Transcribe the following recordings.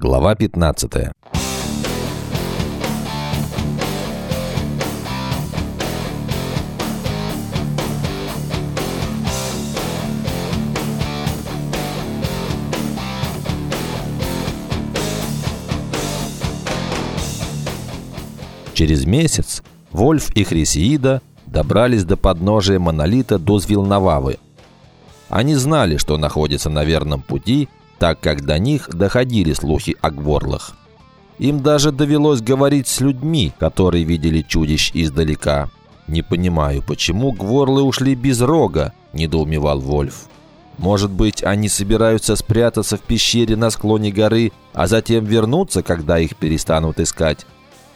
Глава 15 Через месяц Вольф и Хрисеида добрались до подножия монолита Дозвилнававы. Они знали, что находятся на верном пути, так как до них доходили слухи о гворлах. Им даже довелось говорить с людьми, которые видели чудищ издалека. «Не понимаю, почему гворлы ушли без рога?» – недоумевал Вольф. «Может быть, они собираются спрятаться в пещере на склоне горы, а затем вернуться, когда их перестанут искать?»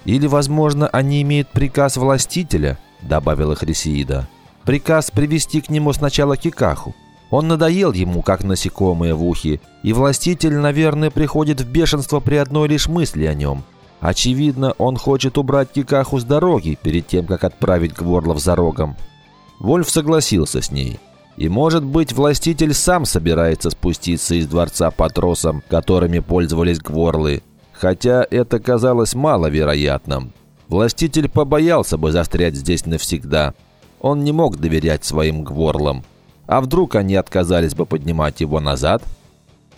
«Или, возможно, они имеют приказ властителя», — добавила Хрисеида. «Приказ привести к нему сначала Кикаху. Он надоел ему, как насекомое в ухе, и властитель, наверное, приходит в бешенство при одной лишь мысли о нем. Очевидно, он хочет убрать Кикаху с дороги перед тем, как отправить Гворлов за рогом». Вольф согласился с ней. И, может быть, властитель сам собирается спуститься из дворца по тросам, которыми пользовались Гворлы, хотя это казалось маловероятным. Властитель побоялся бы застрять здесь навсегда. Он не мог доверять своим гворлам. А вдруг они отказались бы поднимать его назад?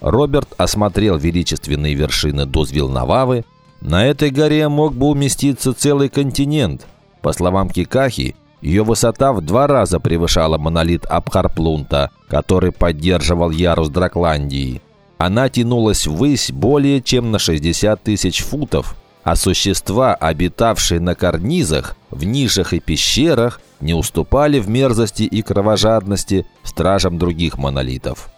Роберт осмотрел величественные вершины Дузвилнававы. На этой горе мог бы уместиться целый континент. По словам Кикахи, ее высота в два раза превышала монолит Абхарплунта, который поддерживал ярус Дракландии. Она тянулась ввысь более чем на 60 тысяч футов, а существа, обитавшие на карнизах, в нишах и пещерах, не уступали в мерзости и кровожадности стражам других монолитов.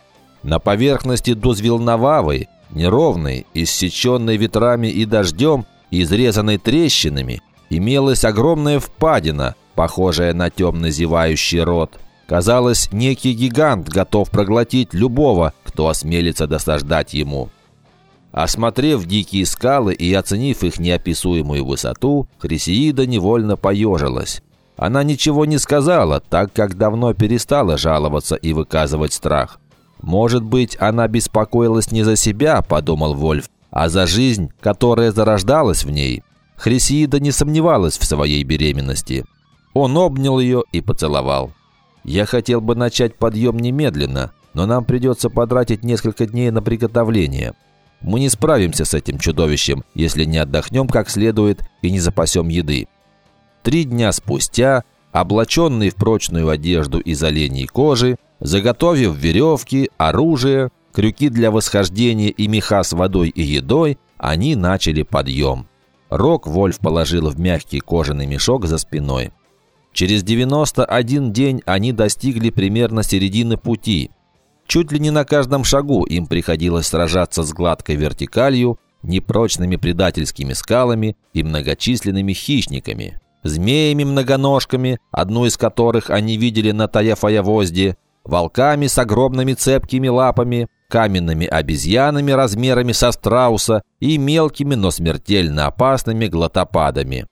На поверхности Дузвилнававы, неровной, иссеченной ветрами и дождем, изрезанной трещинами, имелась огромная впадина, похожая на темно зевающий рот – Казалось, некий гигант готов проглотить любого, кто осмелится досаждать ему. Осмотрев дикие скалы и оценив их неописуемую высоту, Хрисеида невольно поежилась. Она ничего не сказала, так как давно перестала жаловаться и выказывать страх. «Может быть, она беспокоилась не за себя», – подумал Вольф, «а за жизнь, которая зарождалась в ней». Хрисеида не сомневалась в своей беременности. Он обнял ее и поцеловал. Я хотел бы начать подъем немедленно, но нам придется потратить несколько дней на приготовление. Мы не справимся с этим чудовищем, если не отдохнем как следует и не запасем еды. Три дня спустя, облаченные в прочную одежду из оленей кожи, заготовив веревки, оружие, крюки для восхождения и меха с водой и едой, они начали подъем. Рок Вольф положил в мягкий кожаный мешок за спиной. Через 91 день они достигли примерно середины пути. Чуть ли не на каждом шагу им приходилось сражаться с гладкой вертикалью, непрочными предательскими скалами и многочисленными хищниками. Змеями-многоножками, одну из которых они видели на Таяфаявозде, волками с огромными цепкими лапами, каменными обезьянами размерами со страуса и мелкими, но смертельно опасными глотопадами.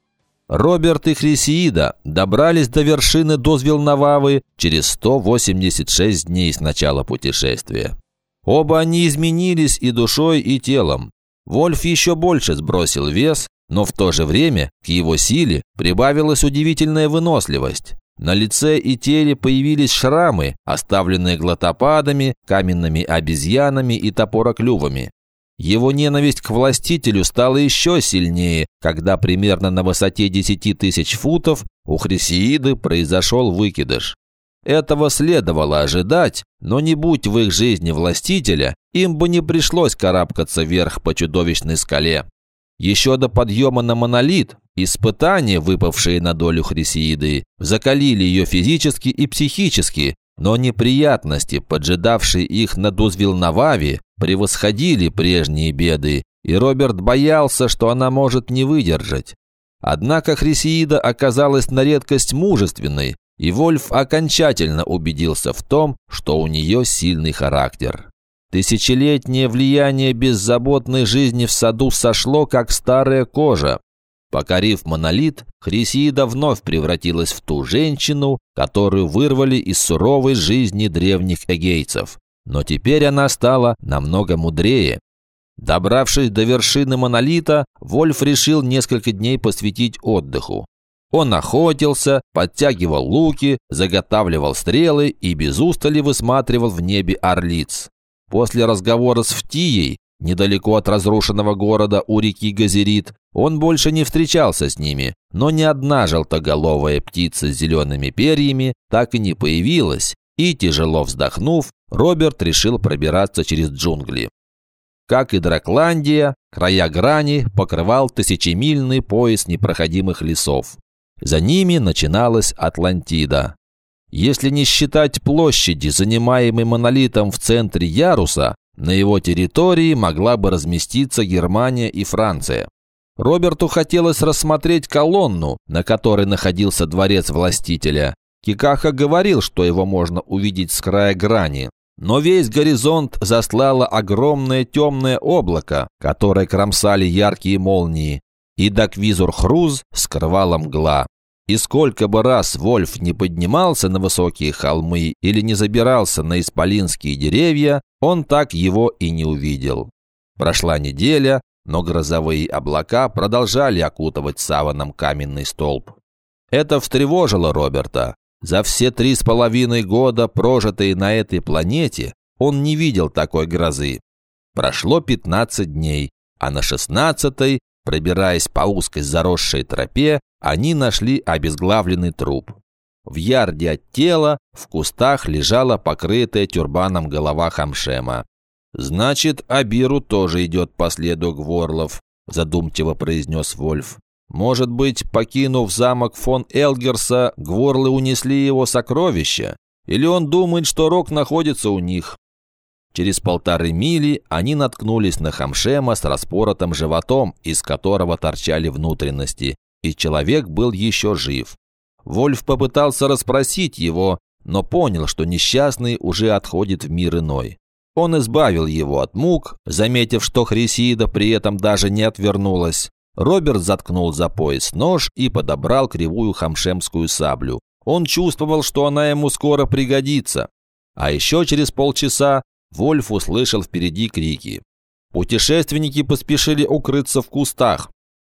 Роберт и Хрисеида добрались до вершины Дозвилнававы через 186 дней с начала путешествия. Оба они изменились и душой, и телом. Вольф еще больше сбросил вес, но в то же время к его силе прибавилась удивительная выносливость. На лице и теле появились шрамы, оставленные глотопадами, каменными обезьянами и топороклювами. Его ненависть к властителю стала еще сильнее, когда примерно на высоте 10 тысяч футов у Хрисеиды произошел выкидыш. Этого следовало ожидать, но не будь в их жизни властителя, им бы не пришлось карабкаться вверх по чудовищной скале. Еще до подъема на монолит, испытания, выпавшие на долю Хрисеиды, закалили ее физически и психически, но неприятности, поджидавшие их на Дузвилнававе, превосходили прежние беды, и Роберт боялся, что она может не выдержать. Однако Хрисеида оказалась на редкость мужественной, и Вольф окончательно убедился в том, что у нее сильный характер. Тысячелетнее влияние беззаботной жизни в саду сошло, как старая кожа. Покорив монолит, Хрисида вновь превратилась в ту женщину, которую вырвали из суровой жизни древних эгейцев. Но теперь она стала намного мудрее. Добравшись до вершины монолита, Вольф решил несколько дней посвятить отдыху. Он охотился, подтягивал луки, заготавливал стрелы и без устали высматривал в небе орлиц. После разговора с Втией, недалеко от разрушенного города у реки Газерит, он больше не встречался с ними, но ни одна желтоголовая птица с зелеными перьями так и не появилась, и, тяжело вздохнув, Роберт решил пробираться через джунгли. Как и Дракландия, края грани покрывал тысячемильный пояс непроходимых лесов. За ними начиналась Атлантида. Если не считать площади, занимаемой монолитом в центре яруса, на его территории могла бы разместиться Германия и Франция. Роберту хотелось рассмотреть колонну, на которой находился дворец властителя. Кикаха говорил, что его можно увидеть с края грани, но весь горизонт заслало огромное темное облако, которое кромсали яркие молнии, и Даквизур Хруз скрывала мгла. И сколько бы раз Вольф не поднимался на высокие холмы или не забирался на исполинские деревья, он так его и не увидел. Прошла неделя, но грозовые облака продолжали окутывать саваном каменный столб. Это встревожило Роберта. За все три с половиной года, прожитые на этой планете, он не видел такой грозы. Прошло 15 дней, а на 16-й, пробираясь по узкой заросшей тропе, они нашли обезглавленный труп. В ярде от тела в кустах лежала покрытая тюрбаном голова Хамшема. «Значит, Абиру тоже идет по следу Гворлов», задумчиво произнес Вольф. Может быть, покинув замок фон Элгерса, гворлы унесли его сокровища? Или он думает, что Рок находится у них? Через полторы мили они наткнулись на Хамшема с распоротым животом, из которого торчали внутренности, и человек был еще жив. Вольф попытался расспросить его, но понял, что несчастный уже отходит в мир иной. Он избавил его от мук, заметив, что Хрисида при этом даже не отвернулась. Роберт заткнул за пояс нож и подобрал кривую хамшемскую саблю. Он чувствовал, что она ему скоро пригодится. А еще через полчаса Вольф услышал впереди крики. Путешественники поспешили укрыться в кустах.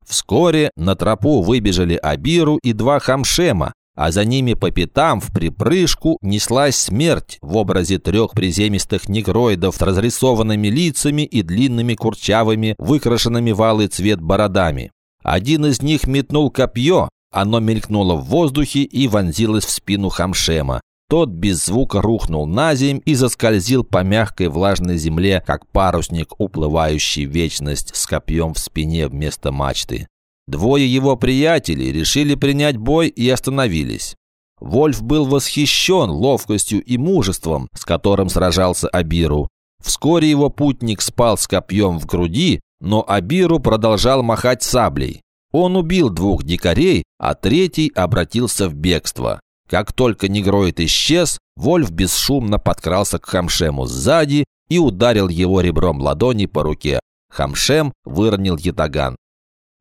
Вскоре на тропу выбежали Абиру и два хамшема, а за ними по пятам в припрыжку неслась смерть в образе трех приземистых негроидов с разрисованными лицами и длинными курчавыми, выкрашенными в алый цвет бородами. Один из них метнул копье, оно мелькнуло в воздухе и вонзилось в спину Хамшема. Тот без звука рухнул на земь и заскользил по мягкой влажной земле, как парусник, уплывающий в вечность с копьем в спине вместо мачты. Двое его приятелей решили принять бой и остановились. Вольф был восхищен ловкостью и мужеством, с которым сражался Абиру. Вскоре его путник спал с копьем в груди, но Абиру продолжал махать саблей. Он убил двух дикарей, а третий обратился в бегство. Как только негроид исчез, Вольф бесшумно подкрался к Хамшему сзади и ударил его ребром ладони по руке. Хамшем выронил ятаган.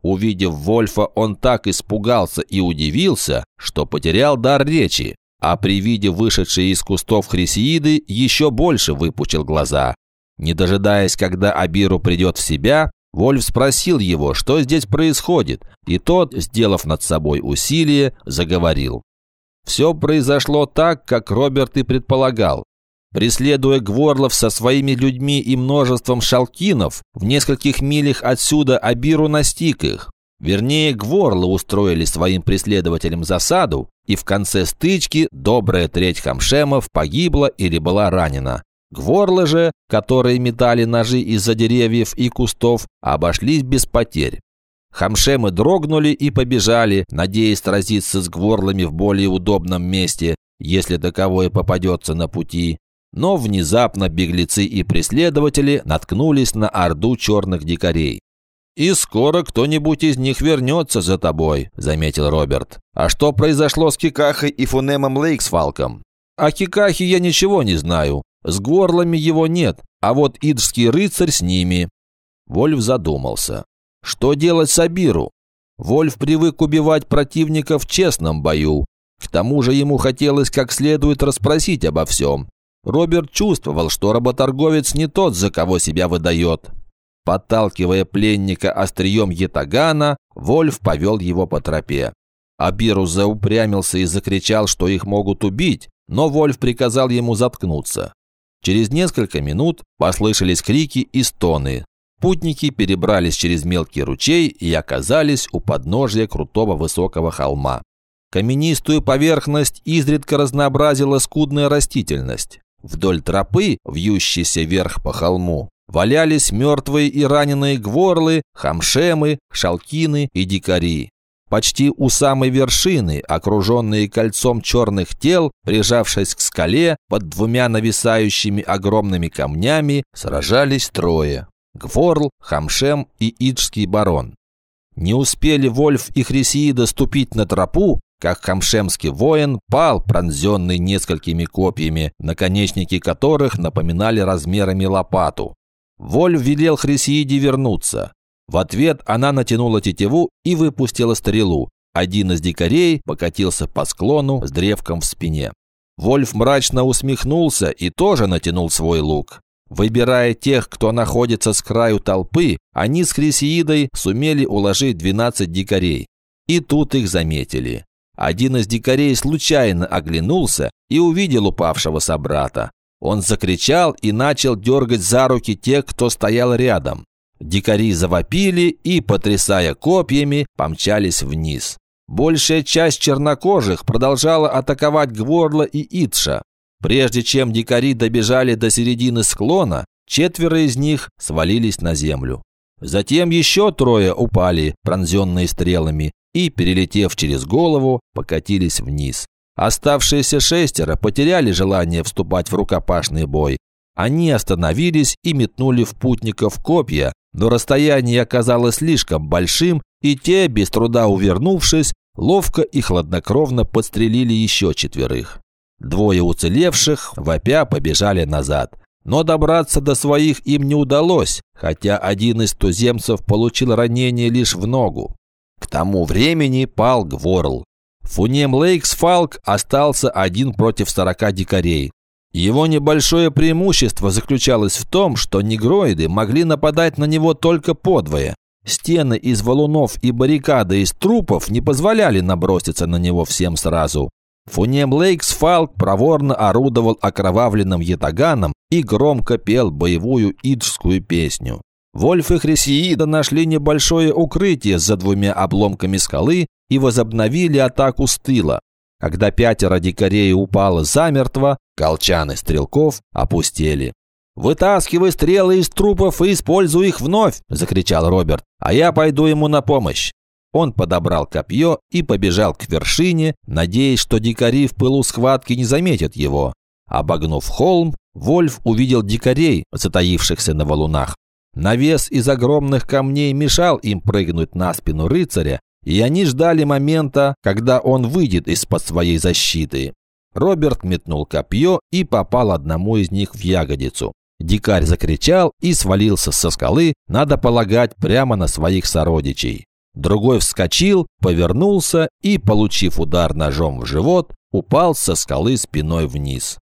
Увидев Вольфа, он так испугался и удивился, что потерял дар речи, а при виде вышедшей из кустов Хрисеиды еще больше выпучил глаза. Не дожидаясь, когда Абиру придет в себя, Вольф спросил его, что здесь происходит, и тот, сделав над собой усилие, заговорил. Все произошло так, как Роберт и предполагал. Преследуя Гворлов со своими людьми и множеством шалкинов, в нескольких милях отсюда Абиру настиг их. Вернее, Гворлы устроили своим преследователям засаду, и в конце стычки добрая треть хамшемов погибла или была ранена. Гворлы же, которые метали ножи из-за деревьев и кустов, обошлись без потерь. Хамшемы дрогнули и побежали, надеясь сразиться с гворлами в более удобном месте, если таковое попадется на пути. Но внезапно беглецы и преследователи наткнулись на орду черных дикарей. «И скоро кто-нибудь из них вернется за тобой», – заметил Роберт. «А что произошло с Кикахой и Фунемом Лейксфалком?» «О Кикахе я ничего не знаю. С горлами его нет, а вот идский рыцарь с ними». Вольф задумался. «Что делать с Абиру?» Вольф привык убивать противника в честном бою. К тому же ему хотелось как следует расспросить обо всем. Роберт чувствовал, что работорговец не тот, за кого себя выдает. Подталкивая пленника острием ятагана, Вольф повел его по тропе. Абиру заупрямился и закричал, что их могут убить, но Вольф приказал ему заткнуться. Через несколько минут послышались крики и стоны. Путники перебрались через мелкий ручей и оказались у подножия крутого высокого холма. Каменистую поверхность изредка разнообразила скудная растительность. Вдоль тропы, вьющейся вверх по холму, валялись мертвые и раненые гворлы, хамшемы, шалкины и дикари. Почти у самой вершины, окруженные кольцом черных тел, прижавшись к скале под двумя нависающими огромными камнями, сражались трое – Гворл, Хамшем и Иджский барон. Не успели Вольф и Хрисиида ступить на тропу, как хамшемский воин пал, пронзенный несколькими копьями, наконечники которых напоминали размерами лопату. Вольф велел Хрисииде вернуться. В ответ она натянула тетиву и выпустила стрелу. Один из дикарей покатился по склону с древком в спине. Вольф мрачно усмехнулся и тоже натянул свой лук. Выбирая тех, кто находится с краю толпы, они с Хрисеидой сумели уложить 12 дикарей. И тут их заметили. Один из дикарей случайно оглянулся и увидел упавшего собрата. Он закричал и начал дергать за руки тех, кто стоял рядом. Дикари завопили и, потрясая копьями, помчались вниз. Большая часть чернокожих продолжала атаковать Гворла и Итша. Прежде чем дикари добежали до середины склона, четверо из них свалились на землю. Затем еще трое упали, пронзенные стрелами, и, перелетев через голову, покатились вниз. Оставшиеся шестеро потеряли желание вступать в рукопашный бой. Они остановились и метнули в путников копья, но расстояние оказалось слишком большим, и те, без труда увернувшись, ловко и хладнокровно подстрелили еще четверых. Двое уцелевших, вопя, побежали назад. Но добраться до своих им не удалось, хотя один из туземцев получил ранение лишь в ногу. К тому времени пал Гворл. Фунем Лейксфалк остался один против сорока дикарей. Его небольшое преимущество заключалось в том, что негроиды могли нападать на него только подвое. Стены из валунов и баррикады из трупов не позволяли наброситься на него всем сразу. Фунем Лейксфалк проворно орудовал окровавленным ятаганом и громко пел боевую иджскую песню. Вольф и Хрисеида нашли небольшое укрытие за двумя обломками скалы и возобновили атаку с тыла. Когда пятеро дикарей упало замертво, колчаны стрелков опустели. «Вытаскивай стрелы из трупов и используй их вновь!» – закричал Роберт. «А я пойду ему на помощь!» Он подобрал копье и побежал к вершине, надеясь, что дикари в пылу схватки не заметят его. Обогнув холм, Вольф увидел дикарей, затаившихся на валунах. Навес из огромных камней мешал им прыгнуть на спину рыцаря, и они ждали момента, когда он выйдет из-под своей защиты. Роберт метнул копье и попал одному из них в ягодицу. Дикарь закричал и свалился со скалы, надо полагать, прямо на своих сородичей. Другой вскочил, повернулся и, получив удар ножом в живот, упал со скалы спиной вниз.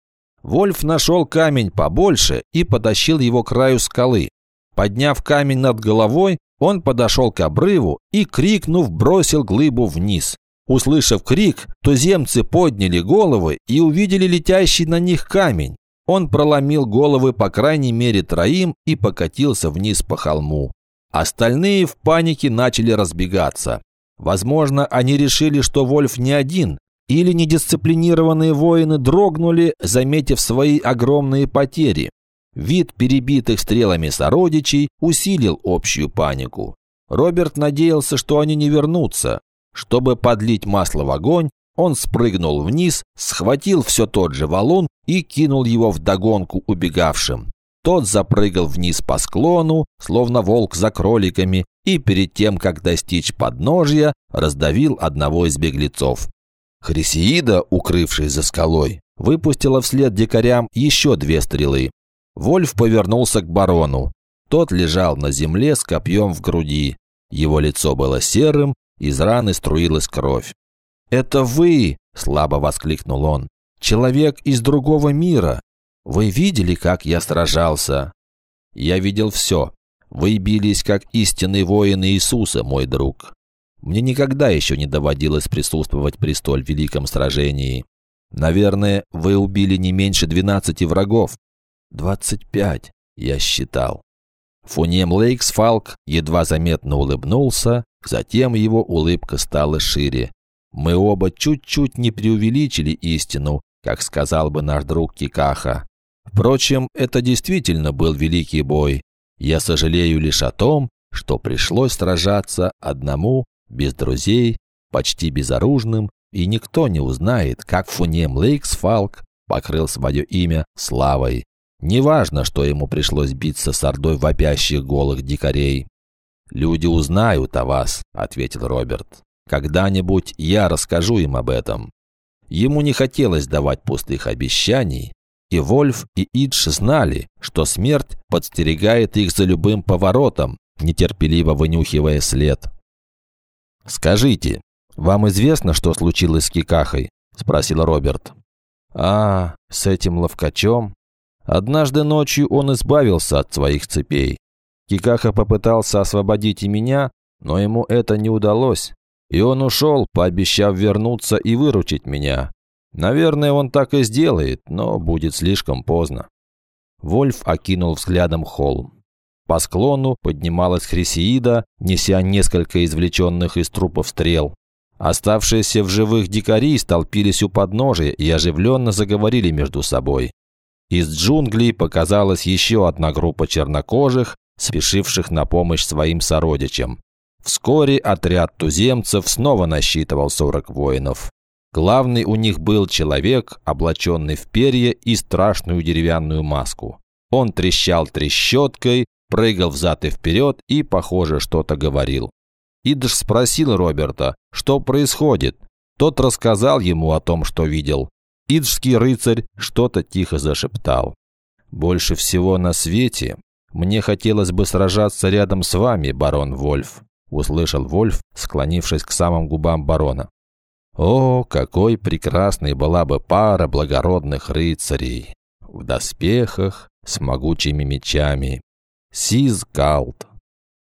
Вольф нашел камень побольше и потащил его к краю скалы. Подняв камень над головой, он подошел к обрыву и, крикнув, бросил глыбу вниз. Услышав крик, туземцы подняли головы и увидели летящий на них камень. Он проломил головы по крайней мере троим и покатился вниз по холму. Остальные в панике начали разбегаться. Возможно, они решили, что Вольф не один, или недисциплинированные воины дрогнули, заметив свои огромные потери. Вид перебитых стрелами сородичей усилил общую панику. Роберт надеялся, что они не вернутся. Чтобы подлить масло в огонь, он спрыгнул вниз, схватил все тот же валун и кинул его в догонку убегавшим. Тот запрыгал вниз по склону, словно волк за кроликами, и перед тем, как достичь подножья, раздавил одного из беглецов. Хрисеида, укрывшись за скалой, выпустила вслед дикарям еще две стрелы. Вольф повернулся к барону. Тот лежал на земле с копьем в груди. Его лицо было серым, из раны струилась кровь. «Это вы!» – слабо воскликнул он. «Человек из другого мира! Вы видели, как я сражался?» «Я видел все. Вы бились как истинный воин Иисуса, мой друг. Мне никогда еще не доводилось присутствовать при столь великом сражении. Наверное, вы убили не меньше двенадцати врагов. Двадцать пять, я считал. Фунем Лейксфалк едва заметно улыбнулся, затем его улыбка стала шире. Мы оба чуть-чуть не преувеличили истину, как сказал бы наш друг Кикаха. Впрочем, это действительно был великий бой. Я сожалею лишь о том, что пришлось сражаться одному, без друзей, почти безоружным, и никто не узнает, как Фунем Лейксфалк покрыл свое имя славой. Неважно, что ему пришлось биться с ордой вопящих голых дикарей. «Люди узнают о вас», — ответил Роберт. «Когда-нибудь я расскажу им об этом». Ему не хотелось давать пустых обещаний, и Вольф и Идж знали, что смерть подстерегает их за любым поворотом, нетерпеливо вынюхивая след. «Скажите, вам известно, что случилось с Кикахой?» – спросил Роберт. «А, с этим ловкачом?» Однажды ночью он избавился от своих цепей. Кикаха попытался освободить и меня, но ему это не удалось. И он ушел, пообещав вернуться и выручить меня. Наверное, он так и сделает, но будет слишком поздно. Вольф окинул взглядом холм. По склону поднималась Хрисеида, неся несколько извлеченных из трупов стрел. Оставшиеся в живых дикари столпились у подножия и оживленно заговорили между собой. Из джунглей показалась еще одна группа чернокожих, спешивших на помощь своим сородичам. Вскоре отряд туземцев снова насчитывал 40 воинов. Главный у них был человек, облаченный в перья и страшную деревянную маску. Он трещал трещоткой, прыгал взад и вперед и, похоже, что-то говорил. Идж спросил Роберта, что происходит. Тот рассказал ему о том, что видел. Иджский рыцарь что-то тихо зашептал. «Больше всего на свете мне хотелось бы сражаться рядом с вами, барон Вольф», услышал Вольф, склонившись к самым губам барона. «О, какой прекрасной была бы пара благородных рыцарей! В доспехах, с могучими мечами, Сиз.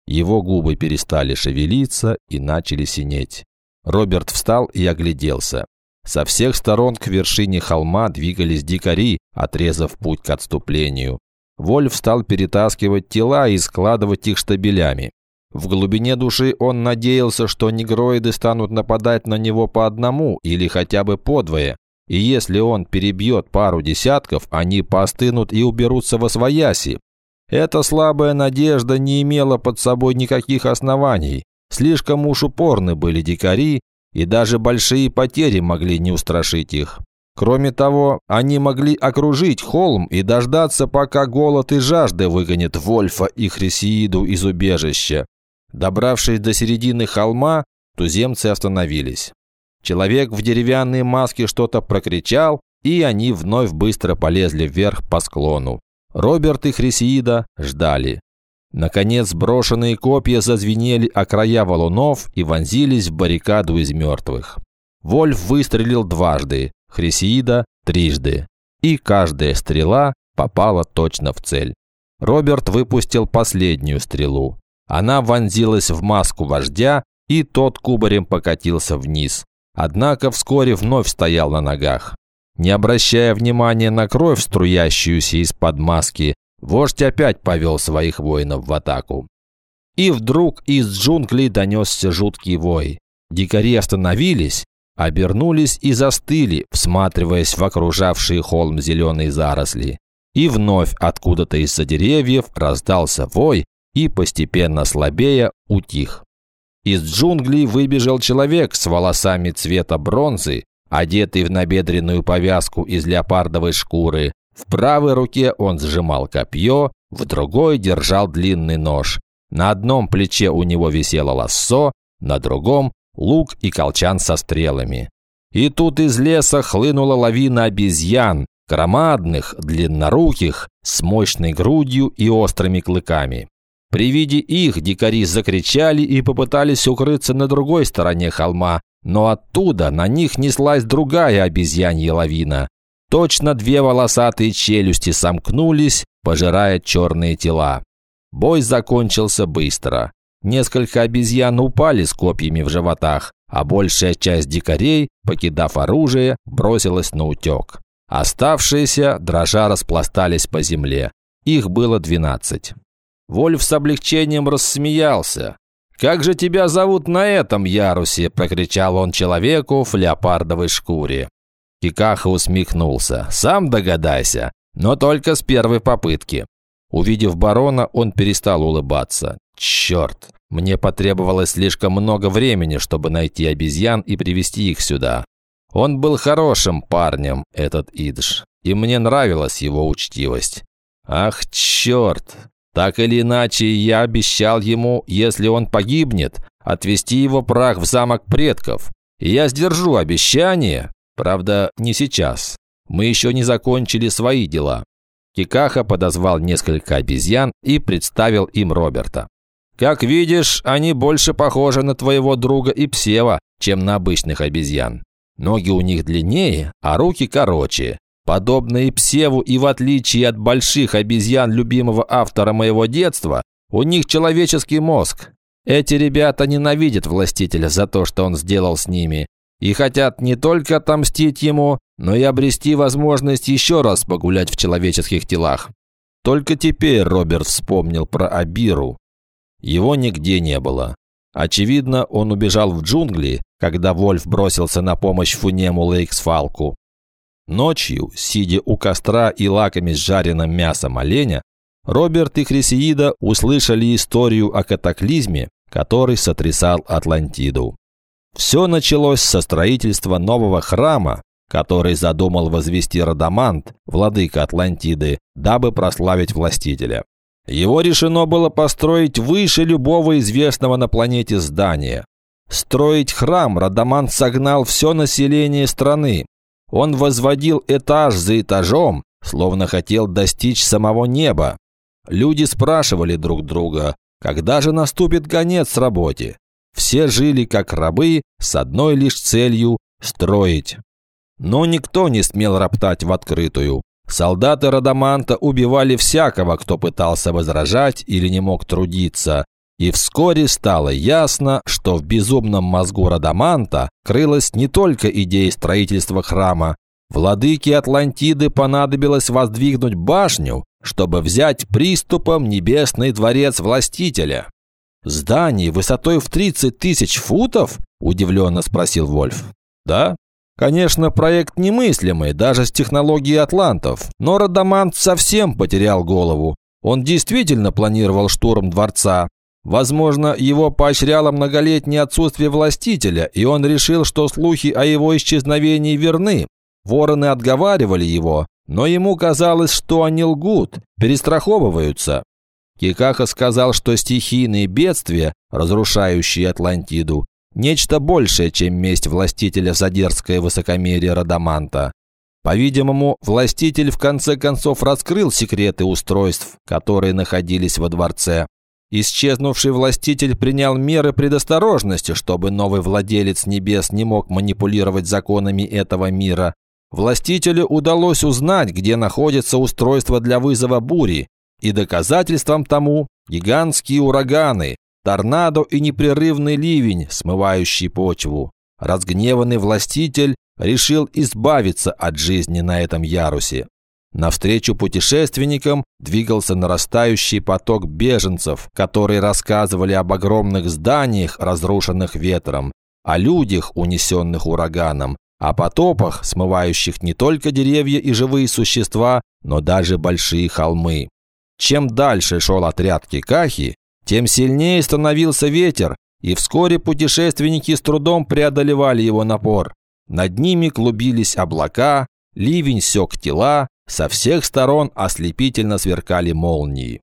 Его губы перестали шевелиться и начали синеть. Роберт встал и огляделся. Со всех сторон к вершине холма двигались дикари, отрезав путь к отступлению. Вольф стал перетаскивать тела и складывать их штабелями. В глубине души он надеялся, что негроиды станут нападать на него по одному или хотя бы по двое. И если он перебьет пару десятков, они постынут и уберутся во свояси, эта слабая надежда не имела под собой никаких оснований. Слишком уж упорны были дикари, и даже большие потери могли не устрашить их. Кроме того, они могли окружить холм и дождаться, пока голод и жажда выгонят Вольфа и Хрисеиду из убежища. Добравшись до середины холма, туземцы остановились. Человек в деревянной маске что-то прокричал, и они вновь быстро полезли вверх по склону. Роберт и Хрисеида ждали. Наконец брошенные копья зазвенели о края валунов и вонзились в баррикаду из мертвых. Вольф выстрелил дважды, Хрисеида – трижды. И каждая стрела попала точно в цель. Роберт выпустил последнюю стрелу. Она вонзилась в маску вождя, и тот кубарем покатился вниз. Однако вскоре вновь стоял на ногах. Не обращая внимания на кровь, струящуюся из-под маски, вождь опять повел своих воинов в атаку. И вдруг из джунглей донесся жуткий вой. Дикари остановились, обернулись и застыли, всматриваясь в окружавшие холм зеленые заросли. И вновь откуда-то из-за деревьев раздался вой и, постепенно слабея, утих. Из джунглей выбежал человек с волосами цвета бронзы, одетый в набедренную повязку из леопардовой шкуры. В правой руке он сжимал копье, в другой держал длинный нож. На одном плече у него висело лассо, на другом – лук и колчан со стрелами. И тут из леса хлынула лавина обезьян, громадных, длинноруких, с мощной грудью и острыми клыками. При виде их дикари закричали и попытались укрыться на другой стороне холма, но оттуда на них неслась другая обезьянья лавина. Точно две волосатые челюсти сомкнулись, пожирая черные тела. Бой закончился быстро. Несколько обезьян упали с копьями в животах, а большая часть дикарей, покидав оружие, бросилась на утек. Оставшиеся, дрожа, распластались по земле. Их было двенадцать. Вольф с облегчением рассмеялся. «Как же тебя зовут на этом ярусе?» – прокричал он человеку в леопардовой шкуре. Кикаха усмехнулся. «Сам догадайся, но только с первой попытки». Увидев барона, он перестал улыбаться. «Черт, мне потребовалось слишком много времени, чтобы найти обезьян и привести их сюда. Он был хорошим парнем, этот Идж, и мне нравилась его учтивость. Ах, черт! Так или иначе, я обещал ему, если он погибнет, отвезти его прах в замок предков. И я сдержу обещание. Правда, не сейчас. Мы еще не закончили свои дела. Кикаха подозвал несколько обезьян и представил им Роберта. «Как видишь, они больше похожи на твоего друга Ипсева, чем на обычных обезьян. Ноги у них длиннее, а руки короче. Подобные Псеву и в отличие от больших обезьян любимого автора моего детства, у них человеческий мозг. Эти ребята ненавидят властителя за то, что он сделал с ними, и хотят не только отомстить ему, но и обрести возможность еще раз погулять в человеческих телах. Только теперь Роберт вспомнил про Абиру. Его нигде не было. Очевидно, он убежал в джунгли, когда Вольф бросился на помощь Фунему Лейксфалку. Ночью, сидя у костра и лакомясь жареным мясом оленя, Роберт и Хрисеида услышали историю о катаклизме, который сотрясал Атлантиду. Все началось со строительства нового храма, который задумал возвести Радамант, владыка Атлантиды, дабы прославить властителя. Его решено было построить выше любого известного на планете здания. Строить храм Радамант согнал все население страны. Он возводил этаж за этажом, словно хотел достичь самого неба. Люди спрашивали друг друга, когда же наступит конец работе. Все жили как рабы с одной лишь целью – строить. Но никто не смел роптать в открытую. Солдаты Радаманта убивали всякого, кто пытался возражать или не мог трудиться. И вскоре стало ясно, что в безумном мозгу Радаманта крылась не только идея строительства храма. Владыке Атлантиды понадобилось воздвигнуть башню, чтобы взять приступом небесный дворец властителя. «Здание высотой в 30 тысяч футов?» – удивленно спросил Вольф. «Да, Конечно, проект немыслимый, даже с технологией атлантов, но Радамант совсем потерял голову. Он действительно планировал штурм дворца. Возможно, его поощряло многолетнее отсутствие властителя, и он решил, что слухи о его исчезновении верны. Вороны отговаривали его, но ему казалось, что они лгут, перестраховываются. Кикаха сказал, что стихийные бедствия, разрушающие Атлантиду, Нечто большее, чем месть властителя за дерзкое высокомерие Радаманта. По-видимому, властитель в конце концов раскрыл секреты устройств, которые находились во дворце. Исчезнувший властитель принял меры предосторожности, чтобы новый владелец небес не мог манипулировать законами этого мира. Властителю удалось узнать, где находится устройство для вызова бури, и доказательством тому гигантские ураганы, торнадо и непрерывный ливень, смывающий почву. Разгневанный властитель решил избавиться от жизни на этом ярусе. Навстречу путешественникам двигался нарастающий поток беженцев, которые рассказывали об огромных зданиях, разрушенных ветром, о людях, унесенных ураганом, о потопах, смывающих не только деревья и живые существа, но даже большие холмы. Чем дальше шел отряд Кикахи, тем сильнее становился ветер, и вскоре путешественники с трудом преодолевали его напор. Над ними клубились облака, ливень сёк тела, со всех сторон ослепительно сверкали молнии.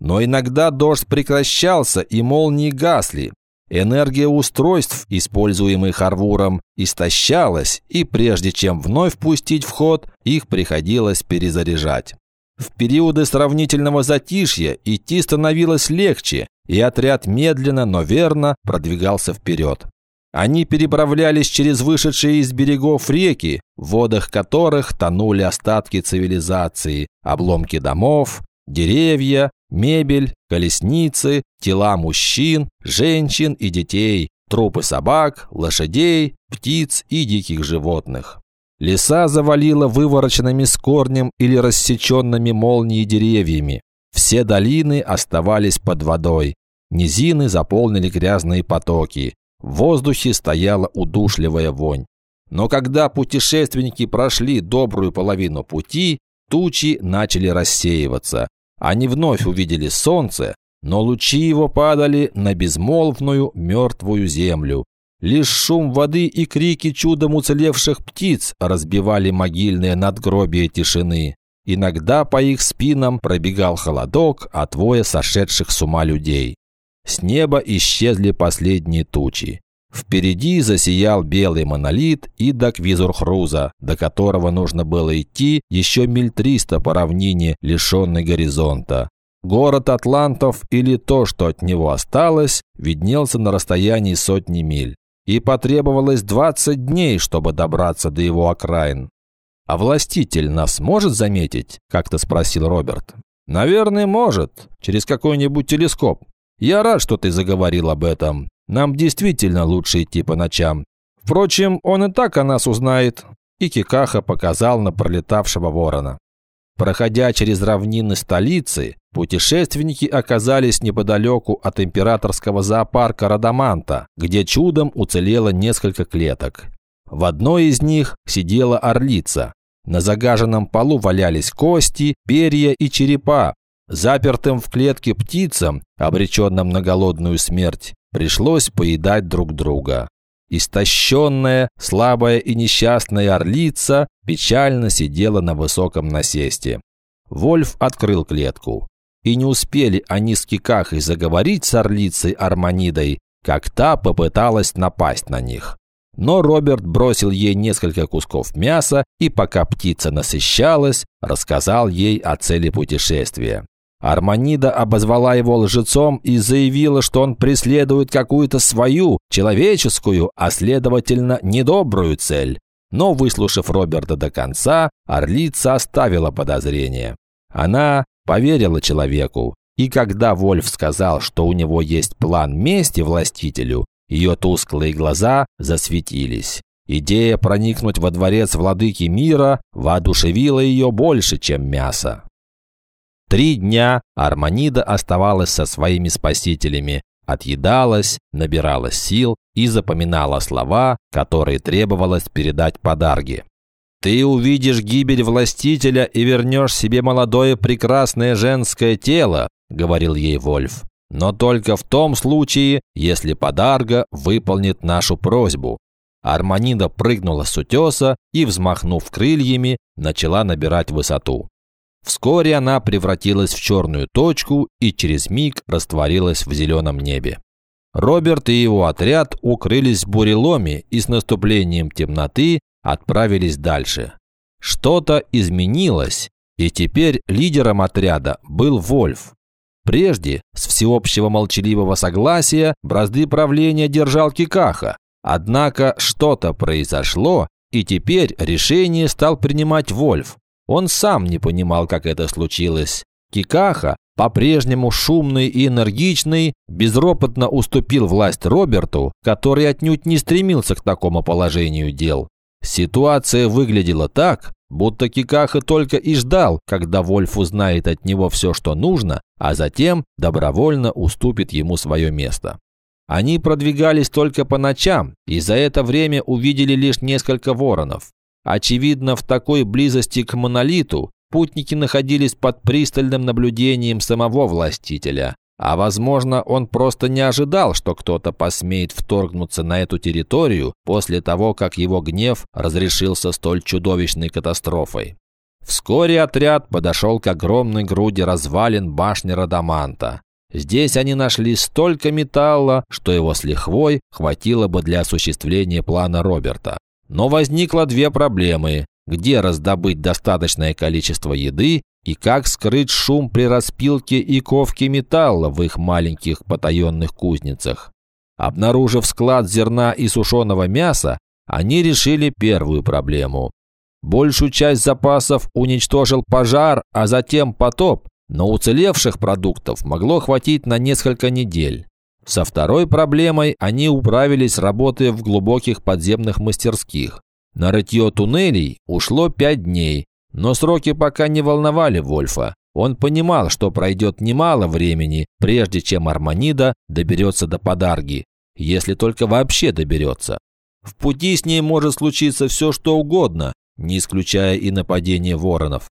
Но иногда дождь прекращался, и молнии гасли. Энергия устройств, используемых Арвуром, истощалась, и прежде чем вновь пустить в ход, их приходилось перезаряжать. В периоды сравнительного затишья идти становилось легче, и отряд медленно, но верно продвигался вперед. Они переправлялись через вышедшие из берегов реки, в водах которых тонули остатки цивилизации, обломки домов, Деревья, мебель, колесницы, тела мужчин, женщин и детей, трупы собак, лошадей, птиц и диких животных. Леса завалило вывороченными с корнем или рассеченными молнией деревьями. Все долины оставались под водой. Низины заполнили грязные потоки. В воздухе стояла удушливая вонь. Но когда путешественники прошли добрую половину пути, тучи начали рассеиваться. Они вновь увидели солнце, но лучи его падали на безмолвную мертвую землю. Лишь шум воды и крики чудом уцелевших птиц разбивали могильные надгробия тишины. Иногда по их спинам пробегал холодок от воя сошедших с ума людей. С неба исчезли последние тучи. Впереди засиял белый монолит и до Квизурхруза, до которого нужно было идти еще миль триста по равнине, лишенной горизонта. Город Атлантов или то, что от него осталось, виднелся на расстоянии сотни миль. И потребовалось 20 дней, чтобы добраться до его окраин. «А властитель нас может заметить?» – как-то спросил Роберт. «Наверное, может. Через какой-нибудь телескоп. Я рад, что ты заговорил об этом. Нам действительно лучше идти по ночам. Впрочем, он и так о нас узнает». И Кикаха показал на пролетавшего ворона. Проходя через равнины столицы, путешественники оказались неподалеку от императорского зоопарка Радаманта, где чудом уцелело несколько клеток. В одной из них сидела орлица. На загаженном полу валялись кости, перья и черепа. Запертым в клетке птицам, обреченным на голодную смерть, пришлось поедать друг друга. Истощенная, слабая и несчастная орлица печально сидела на высоком насесте. Вольф открыл клетку. И не успели они с Кикахой заговорить с орлицей Арманидой, как та попыталась напасть на них. Но Роберт бросил ей несколько кусков мяса и, пока птица насыщалась, рассказал ей о цели путешествия. Арманида обозвала его лжецом и заявила, что он преследует какую-то свою, человеческую, а следовательно, недобрую цель. Но, выслушав Роберта до конца, Орлица оставила подозрение. Она поверила человеку, и когда Вольф сказал, что у него есть план мести властителю, ее тусклые глаза засветились. Идея проникнуть во дворец владыки мира воодушевила ее больше, чем мясо. Три дня Арманида оставалась со своими спасителями, отъедалась, набирала сил и запоминала слова, которые требовалось передать подарги. «Ты увидишь гибель властителя и вернешь себе молодое прекрасное женское тело», — говорил ей Вольф. «Но только в том случае, если подарга выполнит нашу просьбу». Арманида прыгнула с утеса и, взмахнув крыльями, начала набирать высоту. Вскоре она превратилась в черную точку и через миг растворилась в зеленом небе. Роберт и его отряд укрылись в буреломе и с наступлением темноты отправились дальше. Что-то изменилось, и теперь лидером отряда был Вольф. Прежде, с всеобщего молчаливого согласия, бразды правления держал Кикаха. Однако что-то произошло, и теперь решение стал принимать Вольф. Он сам не понимал, как это случилось. Кикаха, по-прежнему шумный и энергичный, безропотно уступил власть Роберту, который отнюдь не стремился к такому положению дел. Ситуация выглядела так, будто Кикаха только и ждал, когда Вольф узнает от него все, что нужно, а затем добровольно уступит ему свое место. Они продвигались только по ночам, и за это время увидели лишь несколько воронов. Очевидно, в такой близости к монолиту путники находились под пристальным наблюдением самого властителя. А возможно, он просто не ожидал, что кто-то посмеет вторгнуться на эту территорию после того, как его гнев разрешился столь чудовищной катастрофой. Вскоре отряд подошел к огромной груди развалин башни Радаманта. Здесь они нашли столько металла, что его с лихвой хватило бы для осуществления плана Роберта. Но возникло две проблемы. Где раздобыть достаточное количество еды и как скрыть шум при распилке и ковке металла в их маленьких потаенных кузницах. Обнаружив склад зерна и сушеного мяса, они решили первую проблему. Большую часть запасов уничтожил пожар, а затем потоп, но уцелевших продуктов могло хватить на несколько недель. Со второй проблемой они управились, работая в глубоких подземных мастерских. На рытье туннелей ушло пять дней, но сроки пока не волновали Вольфа. Он понимал, что пройдет немало времени, прежде чем Арманида доберется до подарги, если только вообще доберется. В пути с ней может случиться все, что угодно, не исключая и нападение воронов.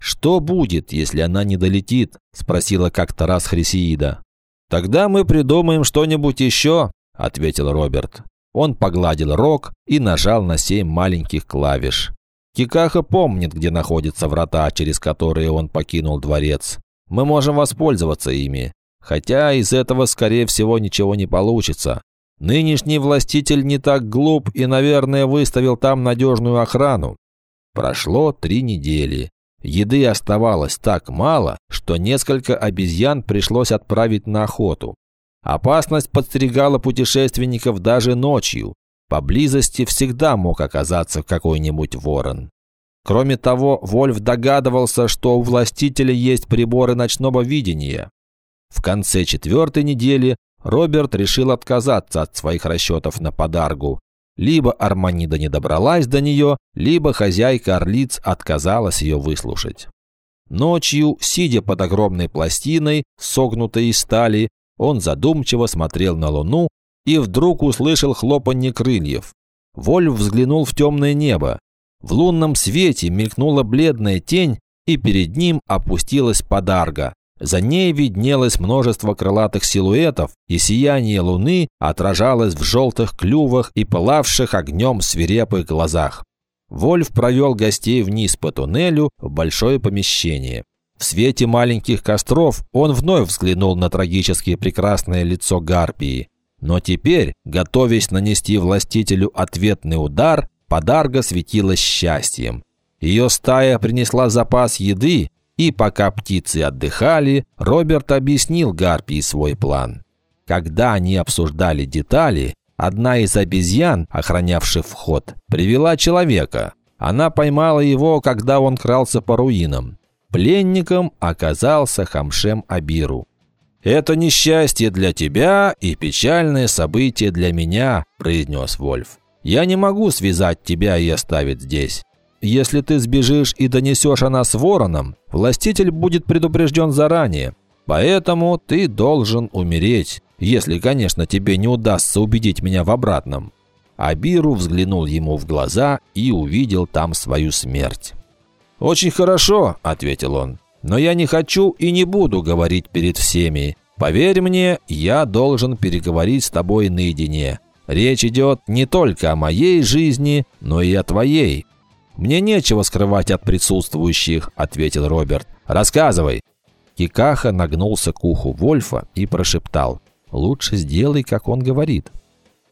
«Что будет, если она не долетит?» – спросила как-то раз Хрисеида. «Тогда мы придумаем что-нибудь еще», – ответил Роберт. Он погладил рог и нажал на семь маленьких клавиш. Кикаха помнит, где находятся врата, через которые он покинул дворец. Мы можем воспользоваться ими. Хотя из этого, скорее всего, ничего не получится. Нынешний властитель не так глуп и, наверное, выставил там надежную охрану. Прошло три недели. Еды оставалось так мало, что несколько обезьян пришлось отправить на охоту. Опасность подстерегала путешественников даже ночью. Поблизости всегда мог оказаться какой-нибудь ворон. Кроме того, Вольф догадывался, что у властителя есть приборы ночного видения. В конце четвертой недели Роберт решил отказаться от своих расчетов на подаргу. Либо Арманида не добралась до нее, либо хозяйка орлиц отказалась ее выслушать. Ночью, сидя под огромной пластиной, согнутой из стали, он задумчиво смотрел на луну и вдруг услышал хлопанье крыльев. Вольф взглянул в темное небо. В лунном свете мелькнула бледная тень, и перед ним опустилась подарга. За ней виднелось множество крылатых силуэтов, и сияние луны отражалось в желтых клювах и пылавших огнем свирепых глазах. Вольф провел гостей вниз по туннелю в большое помещение. В свете маленьких костров он вновь взглянул на трагически прекрасное лицо Гарпии. Но теперь, готовясь нанести властителю ответный удар, подарга светилась счастьем. Ее стая принесла запас еды, и пока птицы отдыхали, Роберт объяснил Гарпии свой план. Когда они обсуждали детали, одна из обезьян, охранявших вход, привела человека. Она поймала его, когда он крался по руинам. Пленником оказался Хамшем Абиру. «Это несчастье для тебя и печальное событие для меня», – произнес Вольф. «Я не могу связать тебя и оставить здесь. Если ты сбежишь и донесешь о нас вороном, властитель будет предупрежден заранее. Поэтому ты должен умереть, если, конечно, тебе не удастся убедить меня в обратном». Абиру взглянул ему в глаза и увидел там свою смерть. «Очень хорошо», – ответил он. «Но я не хочу и не буду говорить перед всеми. Поверь мне, я должен переговорить с тобой наедине. Речь идет не только о моей жизни, но и о твоей». «Мне нечего скрывать от присутствующих», – ответил Роберт. «Рассказывай». Кикаха нагнулся к уху Вольфа и прошептал. «Лучше сделай, как он говорит».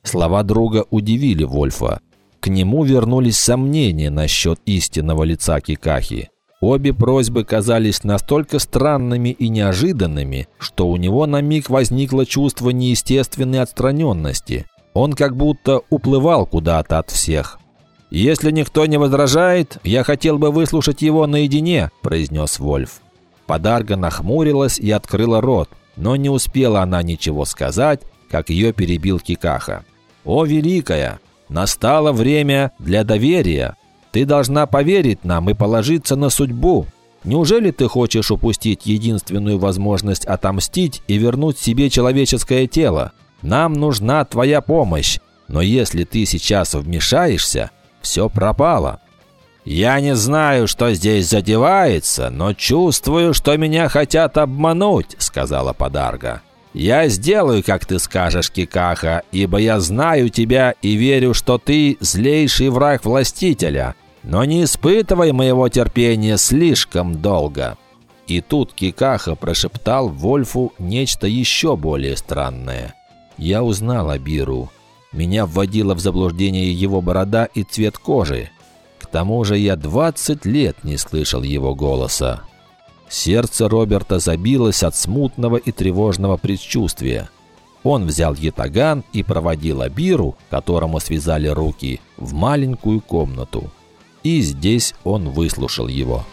Слова друга удивили Вольфа. К нему вернулись сомнения насчет истинного лица Кикахи. Обе просьбы казались настолько странными и неожиданными, что у него на миг возникло чувство неестественной отстраненности. Он как будто уплывал куда-то от всех. «Если никто не возражает, я хотел бы выслушать его наедине», – произнес Вольф. Подарга нахмурилась и открыла рот, но не успела она ничего сказать, как ее перебил Кикаха. «О, Великая! Настало время для доверия. Ты должна поверить нам и положиться на судьбу. Неужели ты хочешь упустить единственную возможность отомстить и вернуть себе человеческое тело? Нам нужна твоя помощь. Но если ты сейчас вмешаешься, все пропало. Я не знаю, что здесь задевается, но чувствую, что меня хотят обмануть, сказала Подарга. «Я сделаю, как ты скажешь, Кикаха, ибо я знаю тебя и верю, что ты злейший враг властителя. Но не испытывай моего терпения слишком долго». И тут Кикаха прошептал Вольфу нечто еще более странное. «Я узнал Абиру. Меня вводило в заблуждение его борода и цвет кожи. К тому же я 20 лет не слышал его голоса. Сердце Роберта забилось от смутного и тревожного предчувствия. Он взял ятаган и проводил Абиру, которому связали руки, в маленькую комнату. И здесь он выслушал его.